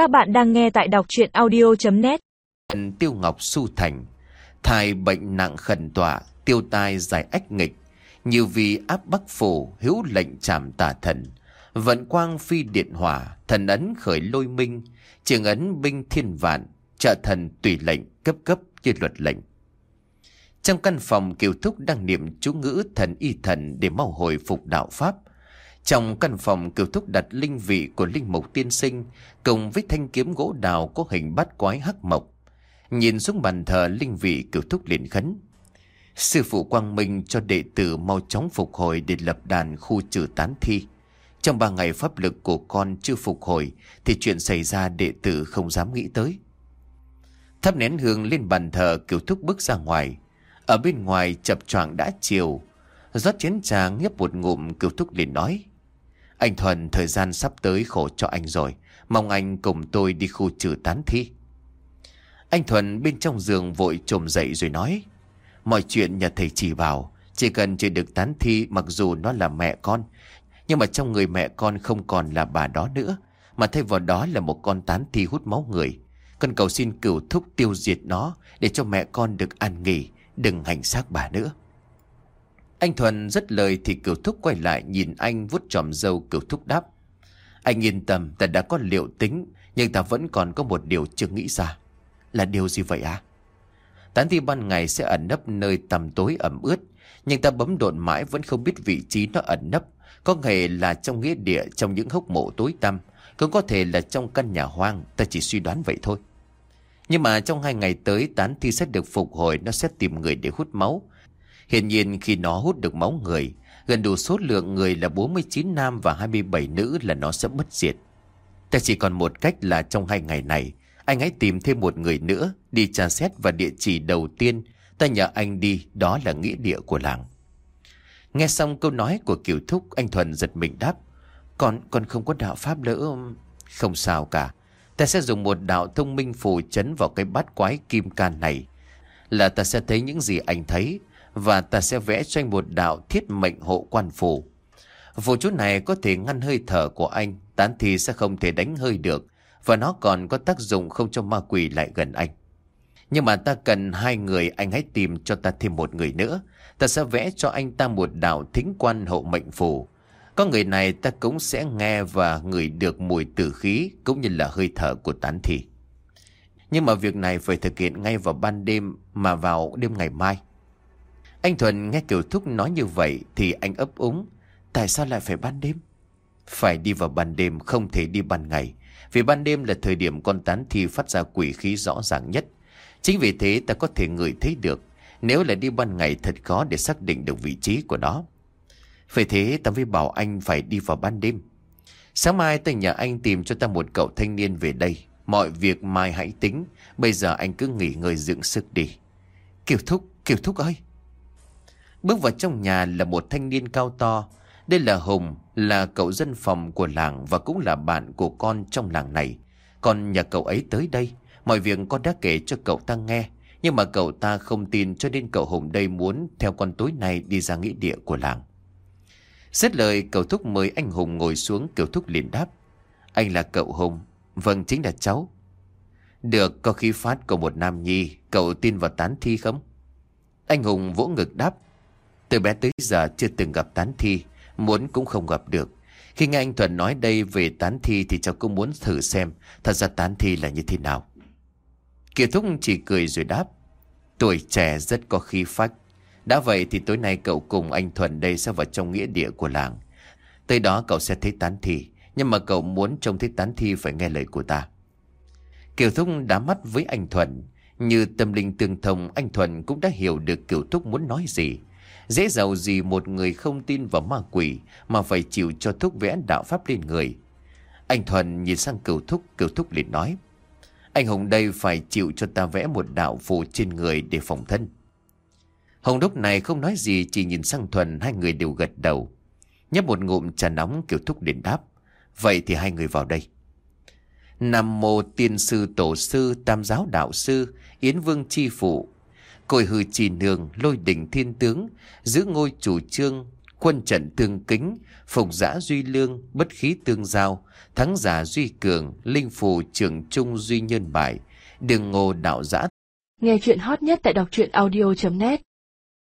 Các bạn đang nghe tại đọc chuyện audio.net Tiêu Ngọc su thành, Thai bệnh nặng khẩn tọa, Tiêu tai giải ách nghịch Nhiều vì áp bắc phủ Hiếu lệnh trảm tà thần, Vận quang phi điện hỏa, Thần ấn khởi lôi minh, Trường ấn binh thiên vạn, Trợ thần tùy lệnh cấp cấp như luật lệnh. Trong căn phòng kiều thúc đang niệm chú ngữ thần y thần Để mau hồi phục đạo pháp trong căn phòng kiều thúc đặt linh vị của linh mục tiên sinh, cùng với thanh kiếm gỗ đào có hình bát quái hắc mộc. Nhìn xuống bàn thờ, linh vị kiều thúc liền khấn. Sư phụ Quang Minh cho đệ tử mau chóng phục hồi để lập đàn khu trừ tán thi. Trong ba ngày pháp lực của con chưa phục hồi, thì chuyện xảy ra đệ tử không dám nghĩ tới. Thắp nén hương lên bàn thờ kiều thúc bước ra ngoài. Ở bên ngoài chập choạng đã chiều. rót chén trà, nhấp một ngụm kiều thúc liền nói. Anh Thuần, thời gian sắp tới khổ cho anh rồi. Mong anh cùng tôi đi khu trừ tán thi. Anh Thuần bên trong giường vội trồm dậy rồi nói, Mọi chuyện nhà thầy chỉ bảo, Chỉ cần chỉ được tán thi mặc dù nó là mẹ con, Nhưng mà trong người mẹ con không còn là bà đó nữa, Mà thay vào đó là một con tán thi hút máu người. Con cầu xin cửu thúc tiêu diệt nó Để cho mẹ con được an nghỉ, Đừng hành xác bà nữa anh Thuần rất lời thì cửu thúc quay lại nhìn anh vút tròm dâu cửu thúc đáp. Anh yên tâm, ta đã có liệu tính, nhưng ta vẫn còn có một điều chưa nghĩ ra. Là điều gì vậy à? Tán thi ban ngày sẽ ẩn nấp nơi tầm tối ẩm ướt, nhưng ta bấm độn mãi vẫn không biết vị trí nó ẩn nấp. Có thể là trong nghĩa địa, trong những hốc mộ tối tăm, cũng có thể là trong căn nhà hoang, ta chỉ suy đoán vậy thôi. Nhưng mà trong hai ngày tới, tán thi sẽ được phục hồi, nó sẽ tìm người để hút máu hiển nhiên khi nó hút được máu người, gần đủ số lượng người là 49 nam và 27 nữ là nó sẽ bất diệt. Ta chỉ còn một cách là trong hai ngày này, anh hãy tìm thêm một người nữa đi tra xét và địa chỉ đầu tiên ta nhờ anh đi, đó là nghĩa địa của làng. Nghe xong câu nói của Kiều Thúc, anh Thuần giật mình đáp. Còn, còn không có đạo pháp lỡ... Không sao cả. Ta sẽ dùng một đạo thông minh phù chấn vào cái bát quái kim can này. Là ta sẽ thấy những gì anh thấy và ta sẽ vẽ cho anh một đạo thiết mệnh hộ quan phù. Phù chú này có thể ngăn hơi thở của anh, tán thì sẽ không thể đánh hơi được, và nó còn có tác dụng không cho ma quỷ lại gần anh. Nhưng mà ta cần hai người, anh hãy tìm cho ta thêm một người nữa. Ta sẽ vẽ cho anh ta một đạo thính quan hộ mệnh phù. Có người này ta cũng sẽ nghe và ngửi được mùi tử khí cũng như là hơi thở của tán thị. Nhưng mà việc này phải thực hiện ngay vào ban đêm mà vào đêm ngày mai. Anh Thuần nghe Kiều Thúc nói như vậy thì anh ấp úng. Tại sao lại phải ban đêm? Phải đi vào ban đêm không thể đi ban ngày. Vì ban đêm là thời điểm con tán thi phát ra quỷ khí rõ ràng nhất. Chính vì thế ta có thể ngửi thấy được. Nếu là đi ban ngày thật khó để xác định được vị trí của nó. vì thế ta mới bảo anh phải đi vào ban đêm. Sáng mai ta nhờ anh tìm cho ta một cậu thanh niên về đây. Mọi việc mai hãy tính. Bây giờ anh cứ nghỉ ngơi dưỡng sức đi. Kiều Thúc, Kiều Thúc ơi! Bước vào trong nhà là một thanh niên cao to. Đây là Hùng, là cậu dân phòng của làng và cũng là bạn của con trong làng này. Còn nhà cậu ấy tới đây, mọi việc con đã kể cho cậu ta nghe. Nhưng mà cậu ta không tin cho nên cậu Hùng đây muốn theo con tối nay đi ra nghĩa địa của làng. Xét lời cậu Thúc mời anh Hùng ngồi xuống cậu Thúc liền đáp. Anh là cậu Hùng, vâng chính là cháu. Được, có khí phát của một nam nhi, cậu tin vào tán thi không? Anh Hùng vỗ ngực đáp. Từ bé tới giờ chưa từng gặp tán thi, muốn cũng không gặp được. Khi nghe anh Thuận nói đây về tán thi thì cháu cũng muốn thử xem thật ra tán thi là như thế nào. Kiều Thúc chỉ cười rồi đáp. Tuổi trẻ rất có khí phách. Đã vậy thì tối nay cậu cùng anh Thuần đây sẽ vào trong nghĩa địa của làng. Tới đó cậu sẽ thấy tán thi. Nhưng mà cậu muốn trông thấy tán thi phải nghe lời của ta. Kiều Thúc đã mắt với anh Thuần. Như tâm linh tương thông anh Thuần cũng đã hiểu được Kiều Thúc muốn nói gì. Dễ giàu gì một người không tin vào ma quỷ mà phải chịu cho thúc vẽ đạo pháp lên người. Anh Thuần nhìn sang cửu thúc, cửu thúc liền nói. Anh Hùng đây phải chịu cho ta vẽ một đạo phù trên người để phòng thân. Hồng đốc này không nói gì chỉ nhìn sang Thuần hai người đều gật đầu. Nhấp một ngụm trà nóng kiểu thúc liền đáp. Vậy thì hai người vào đây. Nam mô tiên sư tổ sư tam giáo đạo sư Yến vương chi phụ Cội hư trì nương lôi đỉnh thiên tướng Giữ ngôi chủ trương quân trận tương kính, phục giã duy lương, bất khí tương giao, thắng giả duy cường, linh phù trưởng trung duy nhân bại, đường ngô đạo giã. Nghe chuyện hot nhất tại đọc truyện audio.net